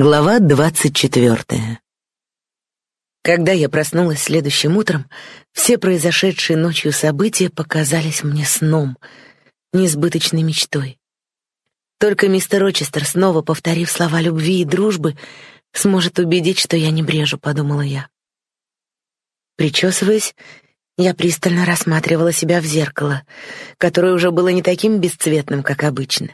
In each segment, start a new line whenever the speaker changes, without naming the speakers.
Глава двадцать четвертая. Когда я проснулась следующим утром, все произошедшие ночью события показались мне сном, несбыточной мечтой. Только мистер Рочестер, снова повторив слова любви и дружбы, сможет убедить, что я не брежу, подумала я. Причесываясь, я пристально рассматривала себя в зеркало, которое уже было не таким бесцветным, как обычно.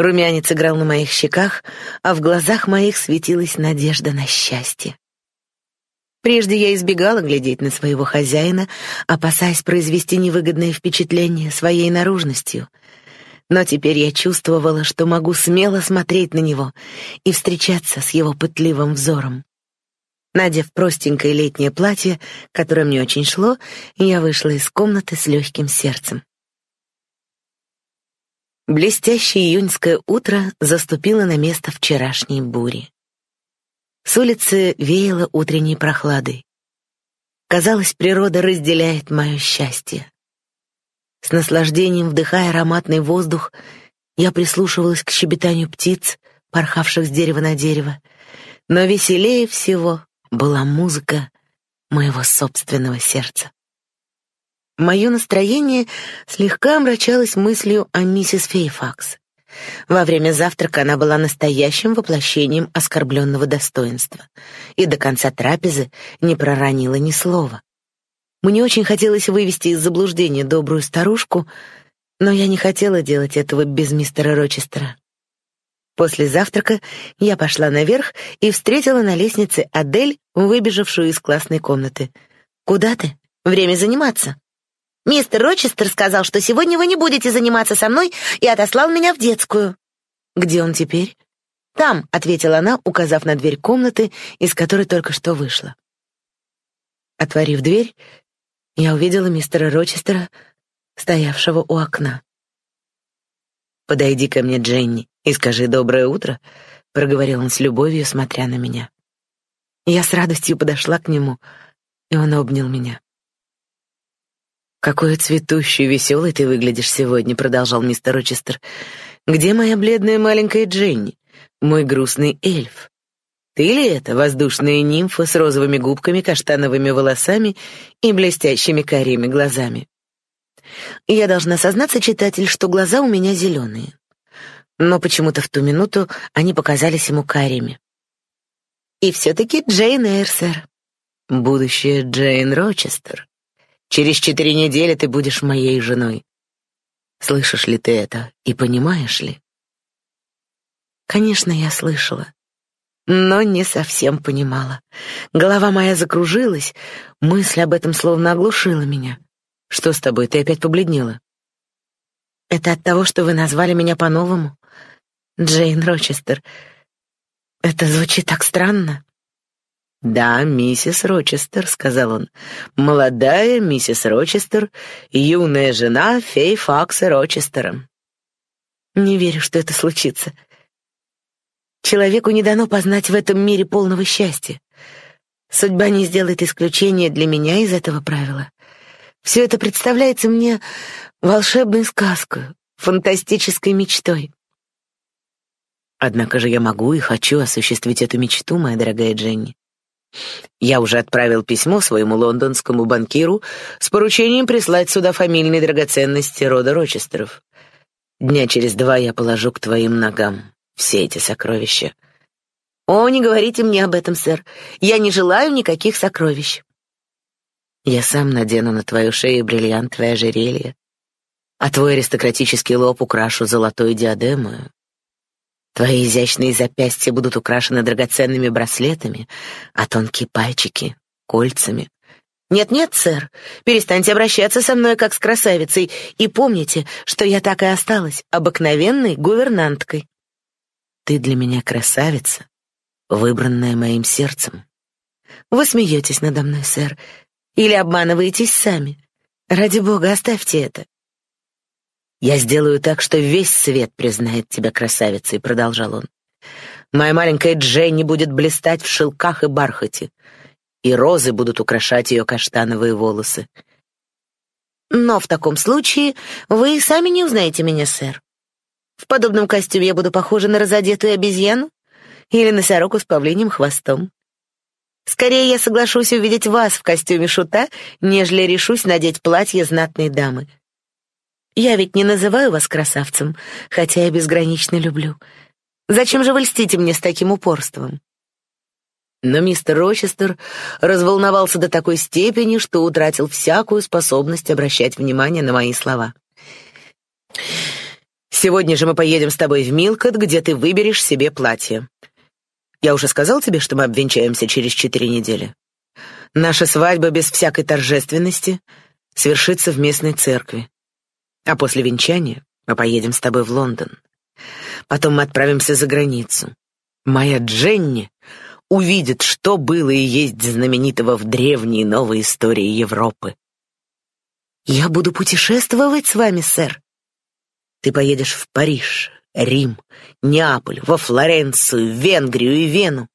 Румянец играл на моих щеках, а в глазах моих светилась надежда на счастье. Прежде я избегала глядеть на своего хозяина, опасаясь произвести невыгодное впечатление своей наружностью. Но теперь я чувствовала, что могу смело смотреть на него и встречаться с его пытливым взором. Надев простенькое летнее платье, которое мне очень шло, я вышла из комнаты с легким сердцем. Блестящее июньское утро заступило на место вчерашней бури. С улицы веяло утренней прохладой. Казалось, природа разделяет мое счастье. С наслаждением вдыхая ароматный воздух, я прислушивалась к щебетанию птиц, порхавших с дерева на дерево, но веселее всего была музыка моего собственного сердца. Мое настроение слегка омрачалось мыслью о миссис Фейфакс. Во время завтрака она была настоящим воплощением оскорбленного достоинства и до конца трапезы не проронила ни слова. Мне очень хотелось вывести из заблуждения добрую старушку, но я не хотела делать этого без мистера Рочестера. После завтрака я пошла наверх и встретила на лестнице Адель, выбежавшую из классной комнаты. «Куда ты? Время заниматься». Мистер Рочестер сказал, что сегодня вы не будете заниматься со мной и отослал меня в детскую. Где он теперь? Там, ответила она, указав на дверь комнаты, из которой только что вышла. Отворив дверь, я увидела мистера Рочестера, стоявшего у окна. Подойди ко мне, Дженни, и скажи доброе утро, проговорил он с любовью, смотря на меня. Я с радостью подошла к нему, и он обнял меня. «Какой цветущий, веселый ты выглядишь сегодня», — продолжал мистер Рочестер. «Где моя бледная маленькая Дженни? Мой грустный эльф? Ты ли это, воздушная нимфа с розовыми губками, каштановыми волосами и блестящими карими глазами?» Я должна сознаться, читатель, что глаза у меня зеленые. Но почему-то в ту минуту они показались ему карими. И все-таки Джейн Эйр, сэр. Будущая Джейн Рочестер. Через четыре недели ты будешь моей женой. Слышишь ли ты это и понимаешь ли? Конечно, я слышала, но не совсем понимала. Голова моя закружилась, мысль об этом словно оглушила меня. Что с тобой? Ты опять побледнела? Это от того, что вы назвали меня по-новому? Джейн Рочестер. Это звучит так странно. «Да, миссис Рочестер», — сказал он. «Молодая миссис Рочестер, юная жена фей Факса Рочестера». «Не верю, что это случится. Человеку не дано познать в этом мире полного счастья. Судьба не сделает исключения для меня из этого правила. Все это представляется мне волшебной сказкой, фантастической мечтой». «Однако же я могу и хочу осуществить эту мечту, моя дорогая Дженни. Я уже отправил письмо своему лондонскому банкиру с поручением прислать сюда фамильные драгоценности рода Рочестеров. Дня через два я положу к твоим ногам все эти сокровища. О, не говорите мне об этом, сэр. Я не желаю никаких сокровищ. Я сам надену на твою шею бриллиантовое ожерелье, а твой аристократический лоб украшу золотой диадемой. Твои изящные запястья будут украшены драгоценными браслетами, а тонкие пальчики — кольцами. Нет-нет, сэр, перестаньте обращаться со мной как с красавицей и помните, что я так и осталась обыкновенной гувернанткой. Ты для меня красавица, выбранная моим сердцем. Вы смеетесь надо мной, сэр, или обманываетесь сами. Ради бога, оставьте это. «Я сделаю так, что весь свет признает тебя красавицей», — продолжал он. «Моя маленькая Дженни будет блистать в шелках и бархате, и розы будут украшать ее каштановые волосы». «Но в таком случае вы сами не узнаете меня, сэр. В подобном костюме я буду похожа на разодетую обезьяну, Или носороку с павлиним хвостом. Скорее я соглашусь увидеть вас в костюме шута, нежели решусь надеть платье знатной дамы. Я ведь не называю вас красавцем, хотя я безгранично люблю. Зачем же вы льстите мне с таким упорством? Но мистер Рочестер разволновался до такой степени, что утратил всякую способность обращать внимание на мои слова. «Сегодня же мы поедем с тобой в Милкот, где ты выберешь себе платье. Я уже сказал тебе, что мы обвенчаемся через четыре недели. Наша свадьба без всякой торжественности свершится в местной церкви. А после венчания мы поедем с тобой в Лондон. Потом мы отправимся за границу. Моя Дженни увидит, что было и есть знаменитого в древней новой истории Европы. Я буду путешествовать с вами, сэр. Ты поедешь в Париж, Рим, Неаполь, во Флоренцию, Венгрию и Вену.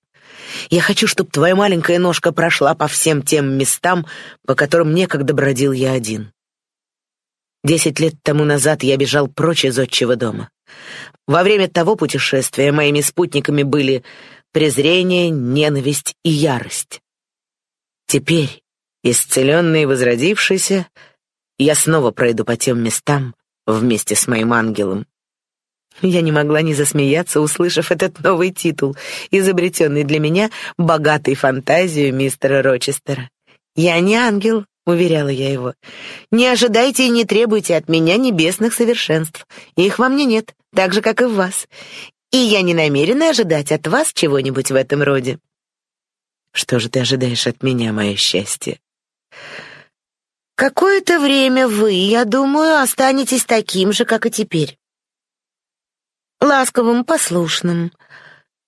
Я хочу, чтобы твоя маленькая ножка прошла по всем тем местам, по которым некогда бродил я один. Десять лет тому назад я бежал прочь из отчего дома. Во время того путешествия моими спутниками были презрение, ненависть и ярость. Теперь, исцеленный и возродившийся, я снова пройду по тем местам вместе с моим ангелом. Я не могла не засмеяться, услышав этот новый титул, изобретенный для меня богатой фантазией мистера Рочестера. «Я не ангел», — уверяла я его. «Не ожидайте и не требуйте от меня небесных совершенств. Их во мне нет, так же, как и в вас и я не намерена ожидать от вас чего-нибудь в этом роде. Что же ты ожидаешь от меня, мое счастье? Какое-то время вы, я думаю, останетесь таким же, как и теперь. Ласковым, послушным.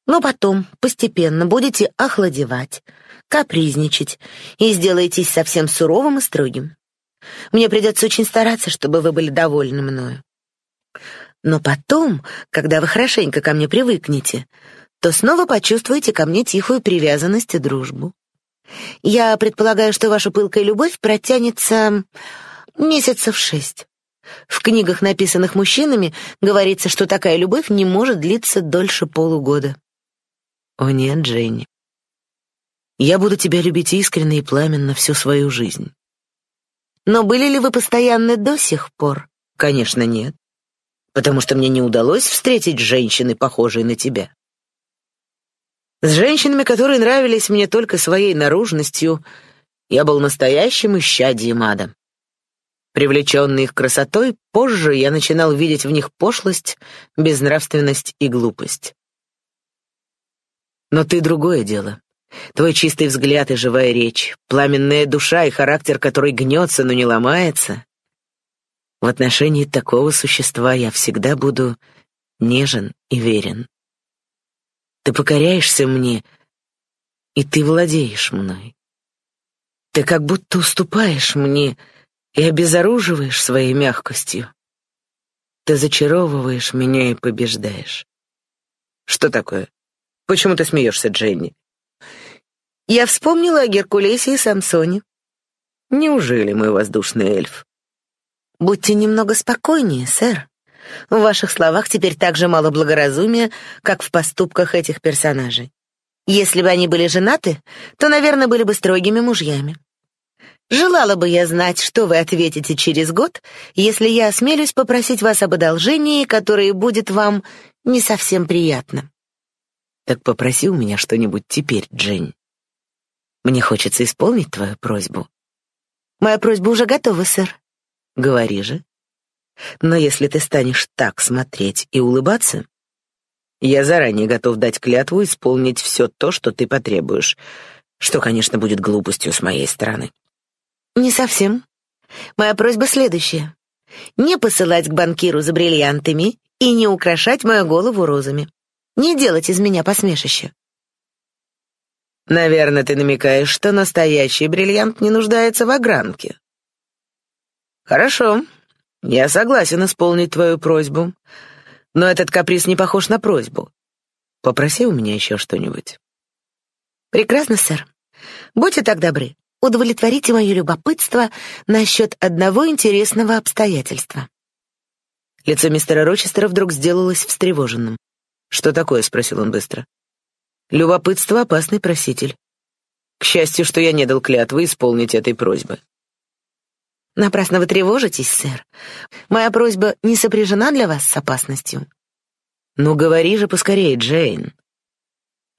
Но потом, постепенно, будете охладевать, капризничать и сделаетесь совсем суровым и строгим. Мне придется очень стараться, чтобы вы были довольны мною. Но потом, когда вы хорошенько ко мне привыкнете, то снова почувствуете ко мне тихую привязанность и дружбу. Я предполагаю, что ваша пылкая любовь протянется месяцев шесть. В книгах, написанных мужчинами, говорится, что такая любовь не может длиться дольше полугода. О нет, Дженни. Я буду тебя любить искренне и пламенно всю свою жизнь. Но были ли вы постоянны до сих пор? Конечно, нет потому что мне не удалось встретить женщины, похожие на тебя. С женщинами, которые нравились мне только своей наружностью, я был настоящим исчадием ада. Привлеченный их красотой, позже я начинал видеть в них пошлость, безнравственность и глупость. Но ты другое дело. Твой чистый взгляд и живая речь, пламенная душа и характер, который гнется, но не ломается, в отношении такого существа я всегда буду нежен и верен. Ты покоряешься мне, и ты владеешь мной. Ты как будто уступаешь мне и обезоруживаешь своей мягкостью. Ты зачаровываешь меня и побеждаешь. Что такое? Почему ты смеешься, Дженни? Я вспомнила о Геркулесе и Самсоне. Неужели мой воздушный эльф? Будьте немного спокойнее, сэр. В ваших словах теперь так же мало благоразумия, как в поступках этих персонажей. Если бы они были женаты, то, наверное, были бы строгими мужьями. Желала бы я знать, что вы ответите через год, если я осмелюсь попросить вас об одолжении, которое будет вам не совсем приятно. Так попроси у меня что-нибудь теперь, Джейн. Мне хочется исполнить твою просьбу. Моя просьба уже готова, сэр. Говори же. Но если ты станешь так смотреть и улыбаться, я заранее готов дать клятву исполнить все то, что ты потребуешь, что, конечно, будет глупостью с моей стороны. Не совсем. Моя просьба следующая. Не посылать к банкиру за бриллиантами и не украшать мою голову розами. Не делать из меня посмешище. Наверное, ты намекаешь, что настоящий бриллиант не нуждается в огранке. «Хорошо, я согласен исполнить твою просьбу, но этот каприз не похож на просьбу. Попроси у меня еще что-нибудь». «Прекрасно, сэр. Будьте так добры, удовлетворите мое любопытство насчет одного интересного обстоятельства». Лицо мистера Рочестера вдруг сделалось встревоженным. «Что такое?» — спросил он быстро. Любопытство — опасный проситель. К счастью, что я не дал клятвы исполнить этой просьбы.
Напрасно вы тревожитесь, сэр. Моя просьба не сопряжена для вас с опасностью.
Ну, говори же поскорее, Джейн.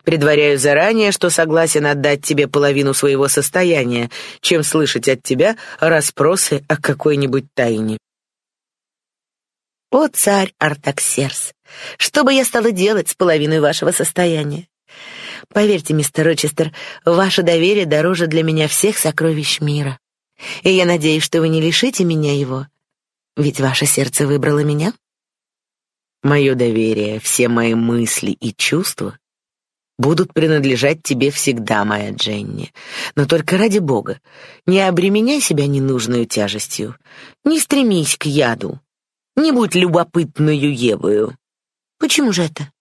Предваряю заранее, что согласен отдать тебе половину своего состояния, чем слышать от тебя расспросы о какой-нибудь тайне.
О, царь Артаксерс, что бы я стала делать с половиной вашего состояния? Поверьте, мистер Рочестер, ваше доверие дороже для меня всех сокровищ мира. И я надеюсь, что вы не лишите меня его. Ведь ваше сердце выбрало меня.
Мое доверие, все мои мысли и чувства будут принадлежать тебе всегда, моя Дженни. Но только ради Бога, не обременяй себя ненужной тяжестью. Не стремись к яду. Не будь любопытную Евою.
Почему же это?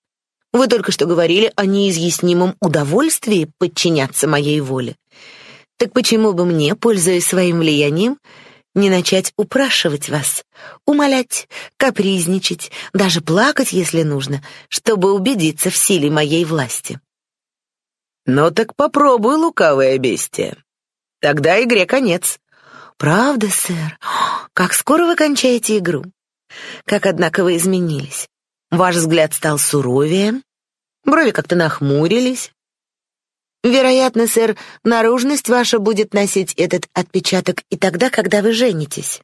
Вы только что говорили о неизъяснимом удовольствии подчиняться моей воле. Так почему бы мне, пользуясь своим влиянием, не начать упрашивать вас, умолять, капризничать, даже плакать, если нужно, чтобы убедиться в силе моей власти?
Ну так попробуй, лукавое бестие. Тогда игре конец.
Правда, сэр? Как скоро вы кончаете игру? Как, однако, вы изменились. Ваш взгляд стал суровее, брови как-то нахмурились, Вероятно, сэр, наружность ваша будет носить этот отпечаток и тогда, когда вы женитесь.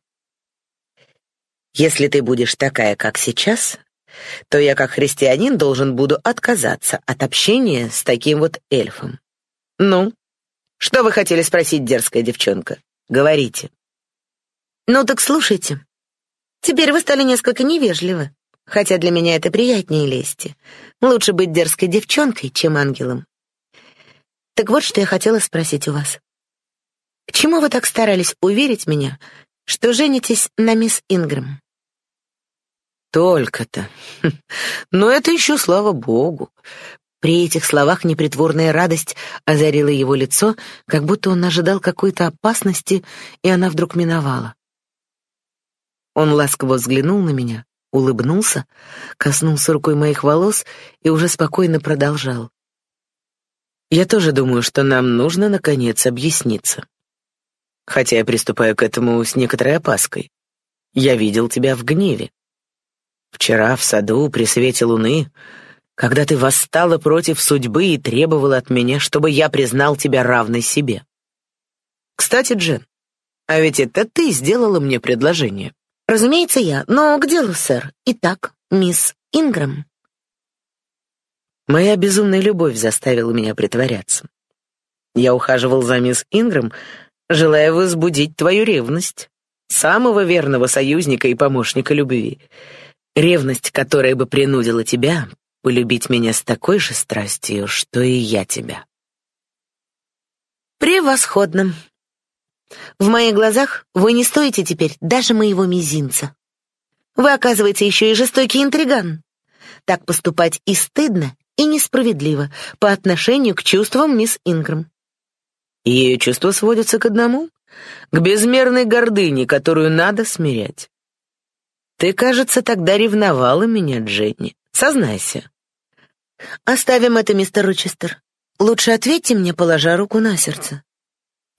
Если ты будешь такая, как сейчас, то я, как христианин, должен буду отказаться от общения с таким вот эльфом. Ну, что вы хотели спросить, дерзкая девчонка? Говорите.
Ну так слушайте. Теперь вы стали несколько невежливы, хотя для меня это приятнее лести. Лучше быть дерзкой девчонкой, чем ангелом. Так вот, что я хотела спросить у вас. К чему вы так старались уверить меня, что женитесь на мисс Ингрэм?
Только-то. Но это еще слава богу.
При этих словах непритворная радость озарила его лицо, как будто он ожидал какой-то опасности, и она вдруг миновала. Он ласково взглянул на меня, улыбнулся, коснулся рукой моих волос и уже спокойно продолжал.
Я тоже думаю, что нам нужно, наконец, объясниться. Хотя я приступаю к этому с некоторой опаской. Я видел тебя в гневе. Вчера в саду при свете луны, когда ты восстала против судьбы и требовала от меня, чтобы я признал тебя равной себе. Кстати, Джен, а ведь это ты сделала мне предложение.
Разумеется, я, но к делу, сэр. Итак, мисс Ингрэм.
Моя безумная любовь заставила меня притворяться. Я ухаживал за мисс Ингрэм, желая возбудить твою ревность, самого верного союзника и помощника любви. Ревность, которая бы принудила тебя полюбить меня с такой же страстью, что и я тебя.
Превосходно. В моих глазах вы не стоите теперь даже моего мизинца. Вы, оказывается, еще и жестокий интриган. Так поступать и стыдно, и несправедливо по отношению к чувствам мисс Ингрэм.
Ее чувства сводятся к одному — к безмерной гордыне, которую надо смирять. Ты, кажется, тогда ревновала меня, Дженни. Сознайся.
Оставим это, мистер Рочестер. Лучше ответьте мне, положа руку на сердце.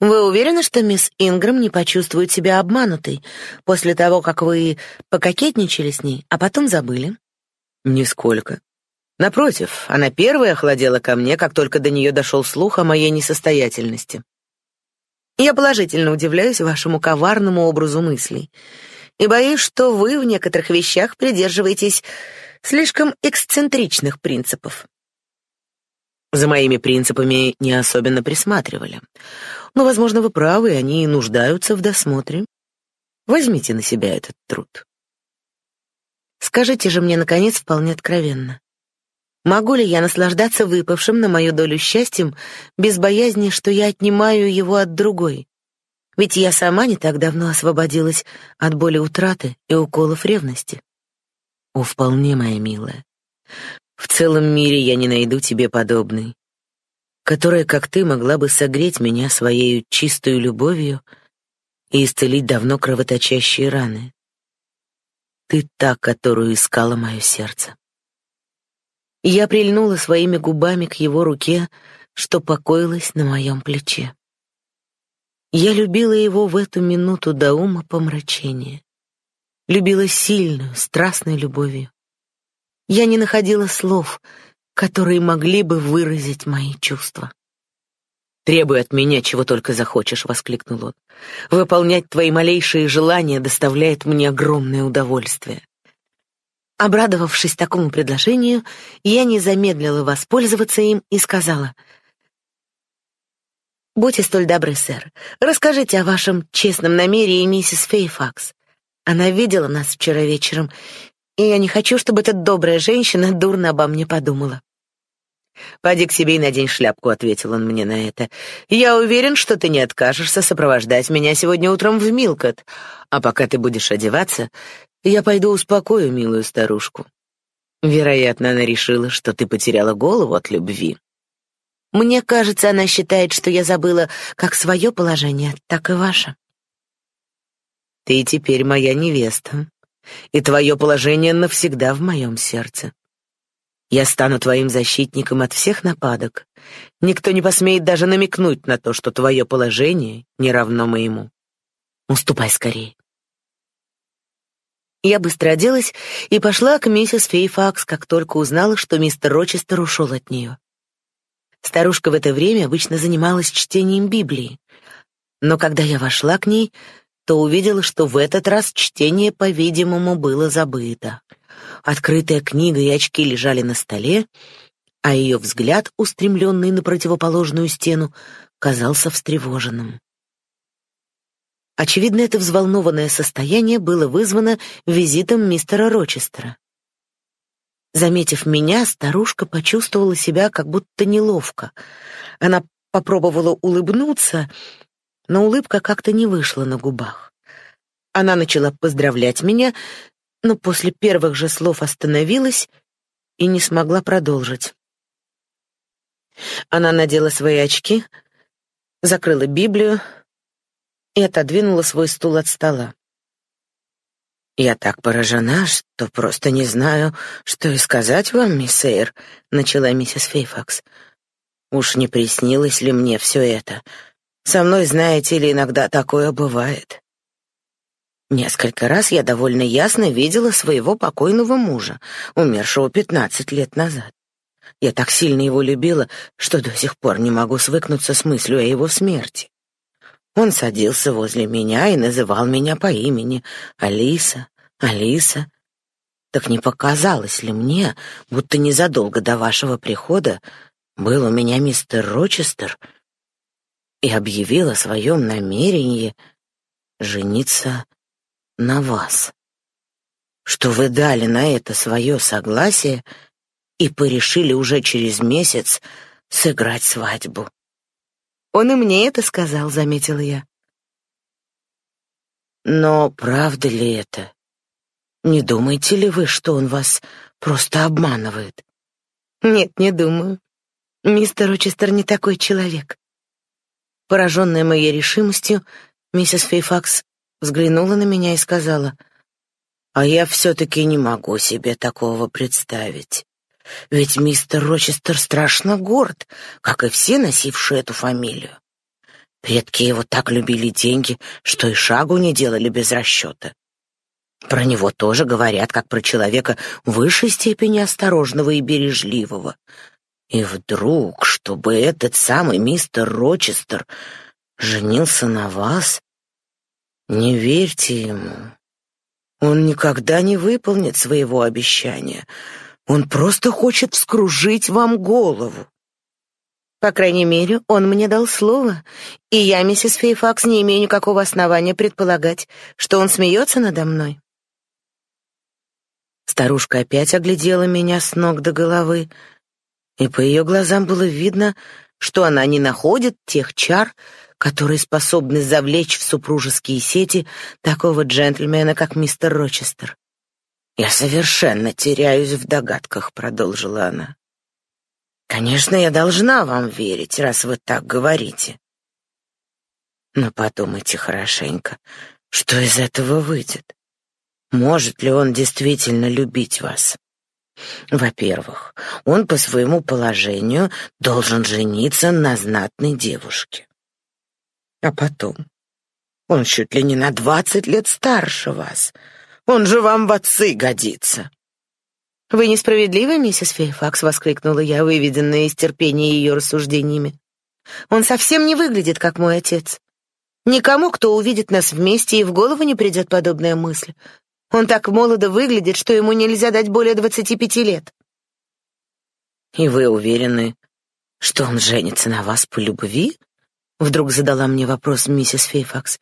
Вы уверены, что мисс Ингрэм не почувствует себя обманутой после того, как вы пококетничали с ней, а потом забыли?
Нисколько. Напротив, она первая охладела ко мне, как только до нее дошел слух о моей несостоятельности.
Я положительно удивляюсь вашему коварному образу мыслей и боюсь, что вы в некоторых вещах придерживаетесь слишком эксцентричных принципов.
За моими принципами не особенно присматривали. Но, возможно, вы правы, они нуждаются в досмотре. Возьмите на себя этот труд.
Скажите же мне, наконец, вполне откровенно. Могу ли я наслаждаться выпавшим на мою долю счастьем без боязни, что я отнимаю его от другой? Ведь я сама не так давно освободилась от боли утраты и уколов ревности.
О, вполне, моя милая. В целом мире я не найду тебе подобной, которая, как ты, могла бы согреть меня своей чистой любовью и исцелить давно кровоточащие раны. Ты та, которую искала мое сердце. Я прильнула своими губами к его руке, что покоилась на моем плече. Я любила его в эту минуту до ума помрачения. Любила сильную, страстной любовью. Я не находила слов, которые могли бы выразить мои чувства. «Требуй от меня, чего только захочешь», — воскликнул он. «Выполнять твои малейшие желания доставляет мне огромное удовольствие». Обрадовавшись такому предложению, я не замедлила воспользоваться им и сказала, «Будьте столь добры, сэр, расскажите о вашем честном намерении миссис Фейфакс. Она видела нас вчера вечером, и я не хочу, чтобы эта добрая женщина дурно обо мне подумала». «Поди к себе и надень шляпку», — ответил он мне на это. «Я уверен, что ты не откажешься сопровождать меня сегодня утром в Милкот. А пока ты будешь одеваться, я пойду успокою милую старушку. Вероятно, она решила, что ты потеряла голову от любви».
Мне кажется, она считает, что я забыла как свое положение, так и ваше.
Ты теперь моя невеста, и твое положение навсегда в моем сердце. Я стану твоим защитником от всех нападок. Никто не посмеет даже намекнуть на то, что твое положение не равно моему. Уступай скорее. Я быстро оделась и пошла к миссис Фейфакс, как только узнала, что мистер Рочестер ушел от нее. Старушка в это время обычно занималась чтением Библии. Но когда я вошла к ней, то увидела, что в этот раз чтение, по-видимому, было забыто. Открытая книга и очки лежали на столе, а ее взгляд, устремленный на противоположную стену, казался встревоженным. Очевидно, это взволнованное состояние было вызвано визитом мистера Рочестера. Заметив меня, старушка почувствовала себя как будто неловко. Она попробовала улыбнуться, но улыбка как-то не вышла на губах. Она начала поздравлять меня, но после первых же слов остановилась и не смогла продолжить. Она надела свои очки, закрыла Библию и отодвинула свой стул от стола. «Я так поражена, что просто не знаю, что и сказать вам, мисс Эйр», — начала миссис Фейфакс. «Уж не приснилось ли мне все это? Со мной, знаете ли, иногда такое бывает. Несколько раз я довольно ясно видела своего покойного мужа, умершего пятнадцать лет назад. Я так сильно его любила, что до сих пор не могу свыкнуться с мыслью о его смерти. Он садился возле меня и называл меня по имени Алиса, Алиса. Так не показалось ли мне, будто незадолго до вашего прихода был у меня мистер Рочестер и объявил о своем намерении жениться на вас, что вы дали на это свое согласие и порешили уже через месяц сыграть свадьбу.
Он и мне это сказал, заметила я.
Но правда ли это? Не думаете ли вы, что он вас просто обманывает?
Нет, не думаю. Мистер Рочестер не такой человек. Пораженная моей решимостью, миссис Фейфакс взглянула на меня и сказала,
«А я все-таки не могу себе такого представить. Ведь мистер Рочестер страшно горд, как и все носившие эту фамилию. Предки его так любили деньги, что и шагу не делали без расчета. Про него тоже говорят, как про человека высшей степени осторожного и бережливого. И вдруг, чтобы этот самый мистер Рочестер женился на вас, не верьте ему. Он никогда не выполнит своего обещания. Он просто хочет вскружить вам голову.
По крайней мере, он мне дал слово, и я, миссис Фейфакс, не имею никакого основания предполагать, что он смеется надо мной.
Старушка опять оглядела меня с ног до головы, и по ее глазам было видно, что она не находит тех чар, которые способны завлечь в супружеские сети такого джентльмена, как мистер Рочестер. «Я совершенно теряюсь в догадках», — продолжила она. «Конечно, я должна вам верить, раз вы так говорите. Но подумайте хорошенько, что из этого выйдет. Может ли он действительно любить вас? Во-первых, он по своему положению должен жениться на знатной девушке. А потом, он чуть ли не на двадцать лет старше вас. Он же вам в отцы годится.
«Вы несправедливы, миссис Фейфакс?» — воскликнула я, выведенная из терпения ее рассуждениями. «Он совсем не выглядит, как мой отец. Никому, кто увидит нас вместе, и в голову не придет подобная мысль. Он так молодо выглядит, что ему нельзя дать более двадцати пяти лет».
«И вы уверены, что он женится на вас по любви?» Вдруг задала мне вопрос миссис Фейфакс.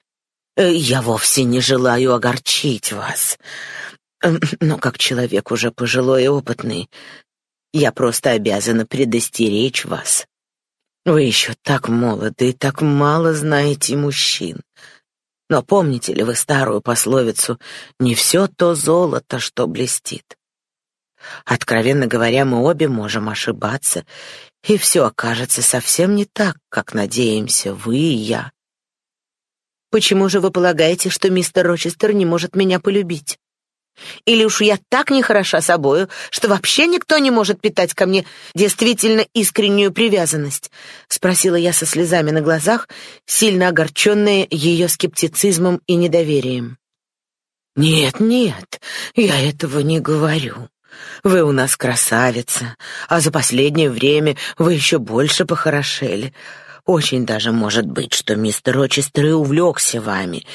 «Э, «Я вовсе не желаю огорчить вас. Эм, но как человек уже пожилой и опытный, я просто обязана предостеречь вас. Вы еще так молоды и так мало знаете мужчин. Но помните ли вы старую пословицу «не все то золото, что блестит»? Откровенно говоря, мы обе можем ошибаться, и все окажется совсем не так, как надеемся вы и я.
Почему же вы полагаете, что мистер Рочестер не может меня полюбить? Или уж я так не хороша собою, что вообще никто не может питать ко мне действительно искреннюю привязанность?» — спросила я со слезами на глазах, сильно огорченная ее скептицизмом и недоверием.
«Нет, нет, я этого не говорю. Вы у нас красавица, а за последнее время вы еще больше похорошели. Очень даже может быть, что мистер Рочестер и увлекся вами,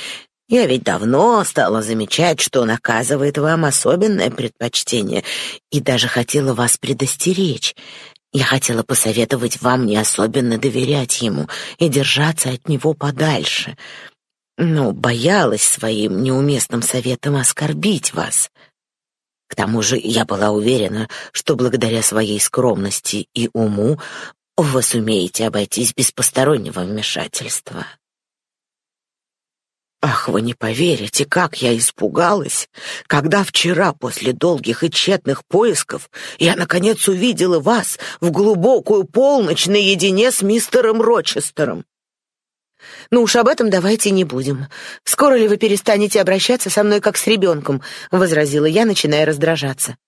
я ведь давно стала замечать, что он оказывает вам особенное предпочтение, и даже хотела вас предостеречь. Я хотела посоветовать вам не особенно доверять ему и держаться от него подальше. Но боялась своим неуместным советом оскорбить вас. К тому же я была уверена, что благодаря своей скромности и уму вы сумеете обойтись без постороннего вмешательства. Ах, вы не поверите, как я испугалась, когда вчера после долгих и тщетных поисков я наконец увидела вас в глубокую полночь наедине с мистером Рочестером.
Ну уж об этом давайте не будем. Скоро ли вы перестанете обращаться со мной как с ребенком? возразила я, начиная раздражаться.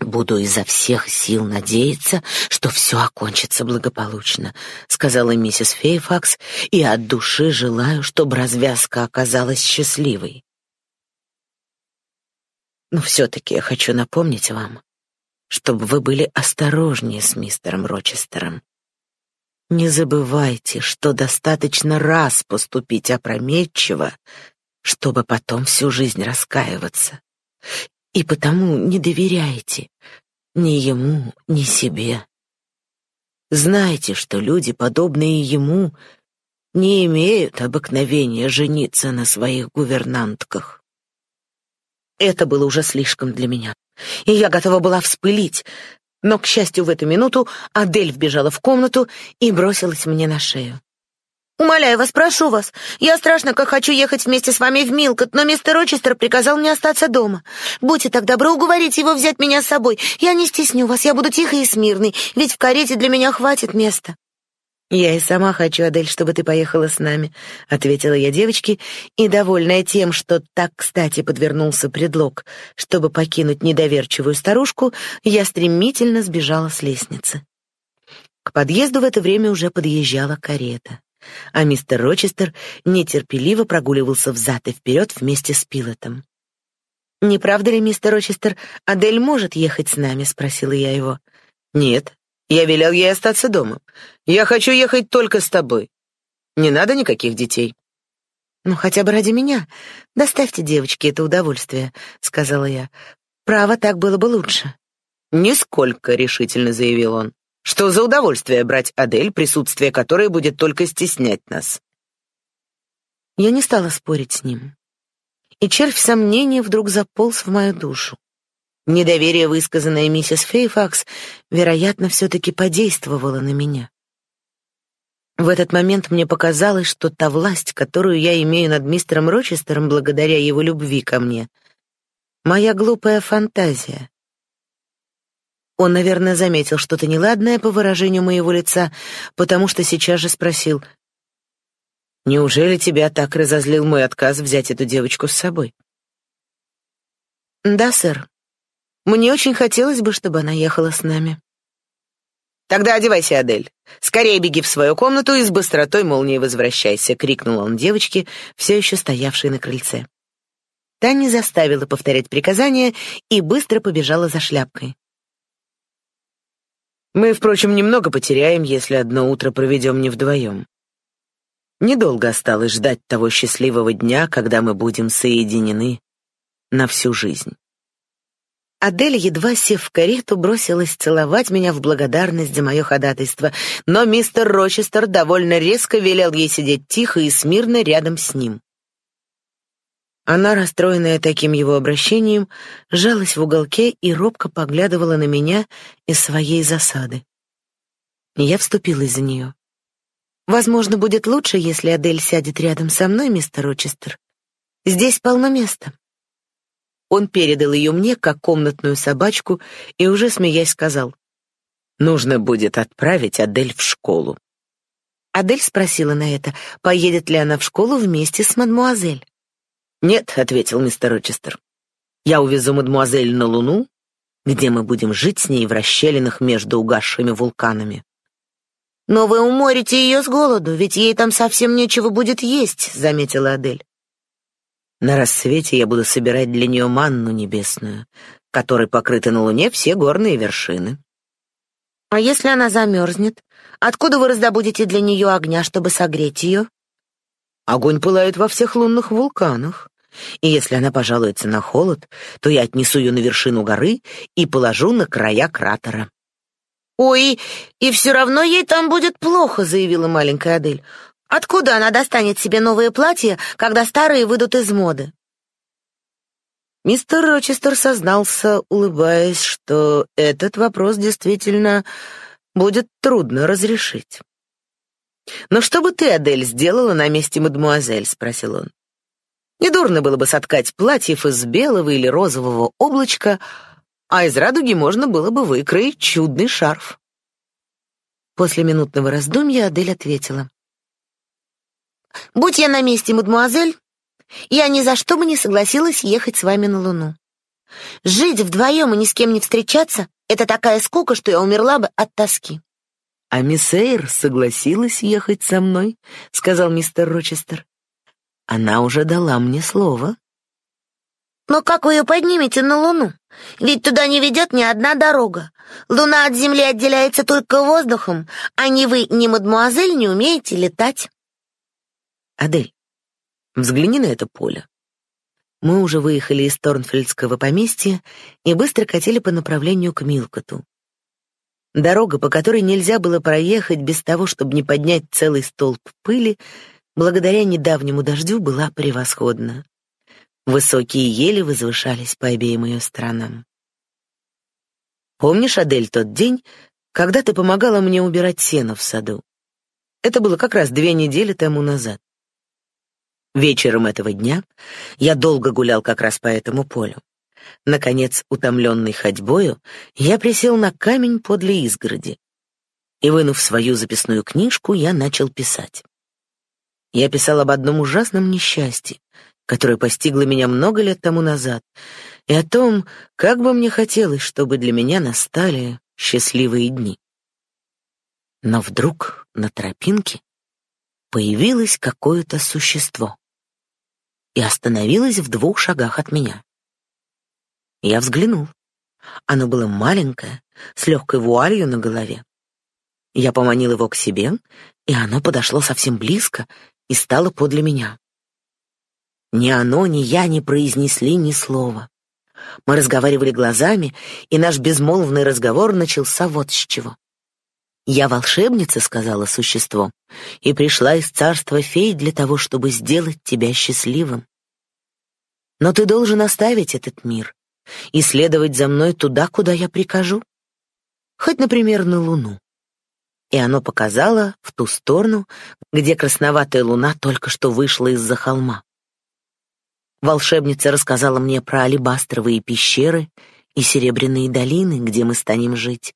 «Буду изо всех сил надеяться, что все окончится благополучно», — сказала миссис Фейфакс, «и от души желаю, чтобы развязка оказалась счастливой». Но все-таки я хочу напомнить вам, чтобы вы были осторожнее с мистером Рочестером. Не забывайте, что достаточно раз поступить опрометчиво, чтобы потом всю жизнь раскаиваться. И потому не доверяйте ни ему, ни себе. Знайте, что люди, подобные ему, не имеют обыкновения жениться на своих гувернантках.
Это было уже слишком для меня, и я готова была вспылить, но, к счастью, в эту минуту Адель вбежала в комнату и бросилась мне на шею. «Умоляю вас, прошу вас. Я страшно как хочу ехать вместе с вами в Милкот, но мистер Рочестер приказал мне остаться дома. Будьте так добры уговорить его взять меня с собой. Я не стесню вас, я буду тихой и смирной, ведь в карете для меня хватит места».
«Я и сама хочу, Адель, чтобы ты поехала с нами», — ответила я девочке, и, довольная тем, что так кстати подвернулся предлог, чтобы покинуть недоверчивую старушку, я стремительно сбежала с лестницы. К подъезду в это время уже подъезжала карета а мистер Рочестер нетерпеливо прогуливался взад и вперед вместе с Пилотом.
«Не правда ли, мистер Рочестер, Адель может ехать с нами?» — спросила я его.
«Нет, я велел ей остаться дома. Я хочу ехать только с тобой. Не надо никаких детей».
«Ну, хотя бы ради меня. Доставьте девочке это удовольствие», — сказала я. «Право, так было бы лучше».
«Нисколько», — решительно заявил он. Что за удовольствие брать Адель, присутствие которой будет только стеснять нас?
Я не стала спорить с ним. И червь сомнения вдруг заполз в мою душу. Недоверие, высказанное миссис Фейфакс, вероятно, все-таки подействовало на меня. В этот момент мне показалось, что та власть, которую я имею над мистером Рочестером благодаря его любви ко мне, моя глупая фантазия, он, наверное, заметил что-то неладное по выражению моего лица, потому что сейчас же спросил:
"Неужели тебя так разозлил мой отказ взять эту девочку с собой?"
"Да, сэр. Мне очень хотелось бы, чтобы она ехала с нами.
«Тогда одевайся, Адель. Скорее беги в свою комнату и с быстротой молнии возвращайся», — крикнул он девочке, все еще стоявшей на крыльце.
Та не заставила повторять приказания и быстро побежала за шляпкой.
«Мы, впрочем, немного потеряем, если одно утро проведем не вдвоем. Недолго осталось ждать того счастливого дня, когда мы будем соединены на всю жизнь».
Адель, едва сев в карету, бросилась целовать меня в благодарность за мое ходатайство, но мистер Рочестер довольно резко велел ей сидеть тихо и смирно рядом с ним. Она, расстроенная таким его обращением, жалась в уголке и робко поглядывала на меня из своей засады. Я вступилась за нее. «Возможно, будет лучше, если Адель сядет рядом со мной, мистер Рочестер. Здесь полно места». Он передал ее мне, как комнатную собачку, и уже смеясь сказал, «Нужно будет отправить Адель в школу». Адель спросила на это, поедет ли она в школу вместе с мадмуазель.
«Нет», — ответил мистер Рочестер, «я увезу мадмуазель на Луну, где мы будем жить с ней в расщелинах между угасшими вулканами».
«Но вы уморите ее с голоду, ведь ей там совсем нечего будет есть», — заметила Адель.
На рассвете я буду собирать для нее манну небесную, которой покрыты на луне все горные вершины.
А если она замерзнет? Откуда вы раздобудете для нее огня, чтобы согреть ее?
Огонь пылает во всех лунных вулканах. И если она пожалуется на холод, то я отнесу ее на вершину горы и положу на края кратера.
«Ой, и все равно ей там будет плохо», — заявила маленькая Адель. Откуда она достанет себе новые платья, когда старые выйдут из моды?
Мистер Рочестер сознался, улыбаясь, что этот вопрос действительно будет трудно разрешить. «Но что бы ты, Адель, сделала на месте мадемуазель?» — спросил он. «Недурно было бы соткать платьев из белого или розового облачка, а из радуги можно было бы выкроить чудный шарф».
После минутного раздумья Адель ответила. Будь я на месте, мадемуазель, я ни за что бы не согласилась ехать с вами на Луну. Жить вдвоем и ни с кем не встречаться — это такая скука, что я умерла бы от тоски.
— А мисс Эйр согласилась ехать со мной, — сказал мистер Рочестер. — Она уже дала мне слово.
— Но как вы ее поднимете на Луну? Ведь туда не ведет ни одна дорога. Луна от Земли отделяется только воздухом, а ни вы, ни мадемуазель не умеете летать.
Адель, взгляни на это поле. Мы уже выехали из Торнфельдского поместья и быстро катили по направлению к Милкоту. Дорога, по которой нельзя было проехать без того, чтобы не поднять целый столб пыли, благодаря недавнему дождю была превосходна. Высокие ели возвышались по обеим ее сторонам. Помнишь, Адель, тот день, когда ты помогала мне убирать сено в саду? Это было как раз две недели тому назад. Вечером этого дня я долго гулял как раз по этому полю. Наконец, утомленный ходьбою, я присел на камень подле изгороди. И, вынув свою записную книжку, я начал писать. Я писал об одном ужасном несчастье, которое постигло меня много лет тому назад, и о том, как бы мне хотелось, чтобы для меня настали счастливые дни. Но вдруг на тропинке появилось какое-то существо и остановилась в двух шагах от меня. Я взглянул. Оно было маленькое, с легкой вуалью на голове. Я поманил его к себе, и оно подошло совсем близко и стало подле меня. Ни оно, ни я не произнесли ни слова. Мы разговаривали глазами, и наш безмолвный разговор начался вот с чего. «Я волшебница», — сказала существо, — «и пришла из царства фей для того, чтобы сделать тебя счастливым. Но ты должен оставить этот мир и следовать за мной туда, куда я прикажу. Хоть, например, на Луну». И оно показало в ту сторону, где красноватая луна только что вышла из-за холма. Волшебница рассказала мне про алебастровые пещеры и серебряные долины, где мы станем жить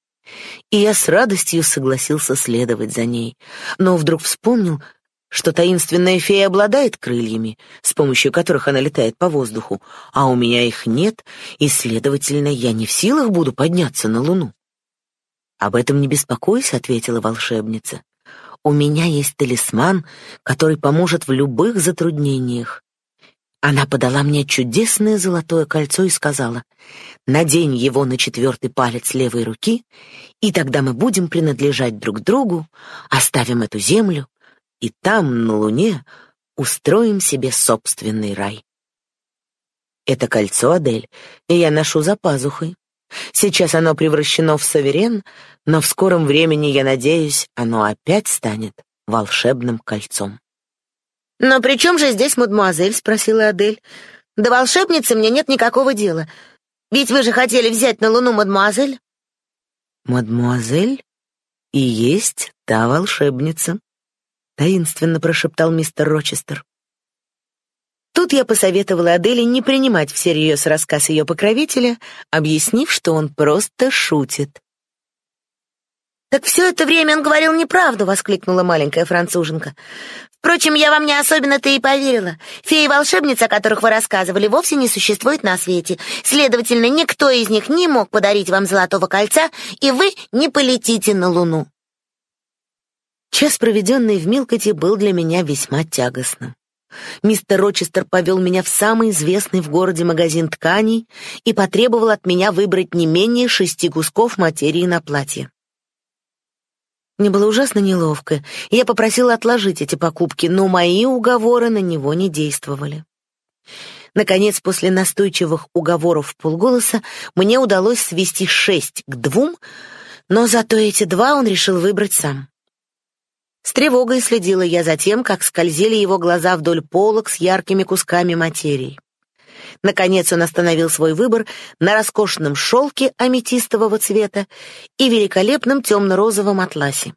и я с радостью согласился следовать за ней, но вдруг вспомнил, что таинственная фея обладает крыльями, с помощью которых она летает по воздуху, а у меня их нет, и, следовательно, я не в силах буду подняться на Луну. «Об этом не беспокойся», — ответила волшебница. «У меня есть талисман, который поможет в любых затруднениях. Она подала мне чудесное золотое кольцо и сказала, «Надень его на четвертый палец левой руки, и тогда мы будем принадлежать друг другу, оставим эту землю, и там, на Луне, устроим себе собственный рай». Это кольцо, Адель, я ношу за пазухой. Сейчас оно превращено в саверен, но в скором времени, я надеюсь, оно опять станет волшебным кольцом.
«Но при чем же здесь мадемуазель?» — спросила Адель. «До волшебницы мне нет никакого дела. Ведь вы же хотели взять на Луну мадемуазель».
«Мадемуазель и есть та волшебница», — таинственно прошептал мистер Рочестер. Тут я посоветовала Аделе не принимать всерьез рассказ ее покровителя, объяснив, что он просто шутит.
«Так все это время он говорил неправду!» — воскликнула маленькая француженка. Впрочем, я вам не особенно-то и поверила. Феи-волшебницы, о которых вы рассказывали, вовсе не существуют на свете. Следовательно, никто из них не мог подарить вам золотого кольца, и вы не полетите на Луну.
Час, проведенный в Милкоте, был для меня весьма тягостным. Мистер Рочестер повел меня в самый известный в городе магазин тканей и потребовал от меня выбрать не менее шести кусков материи на платье. Мне было ужасно неловко, и я попросила отложить эти покупки, но мои уговоры на него не действовали. Наконец, после настойчивых уговоров полголоса, мне удалось свести шесть к двум, но зато эти два он решил выбрать сам. С тревогой следила я за тем, как скользили его глаза вдоль полок с яркими кусками материи. Наконец он остановил свой выбор на роскошном шелке аметистового цвета и великолепном темно-розовом атласе.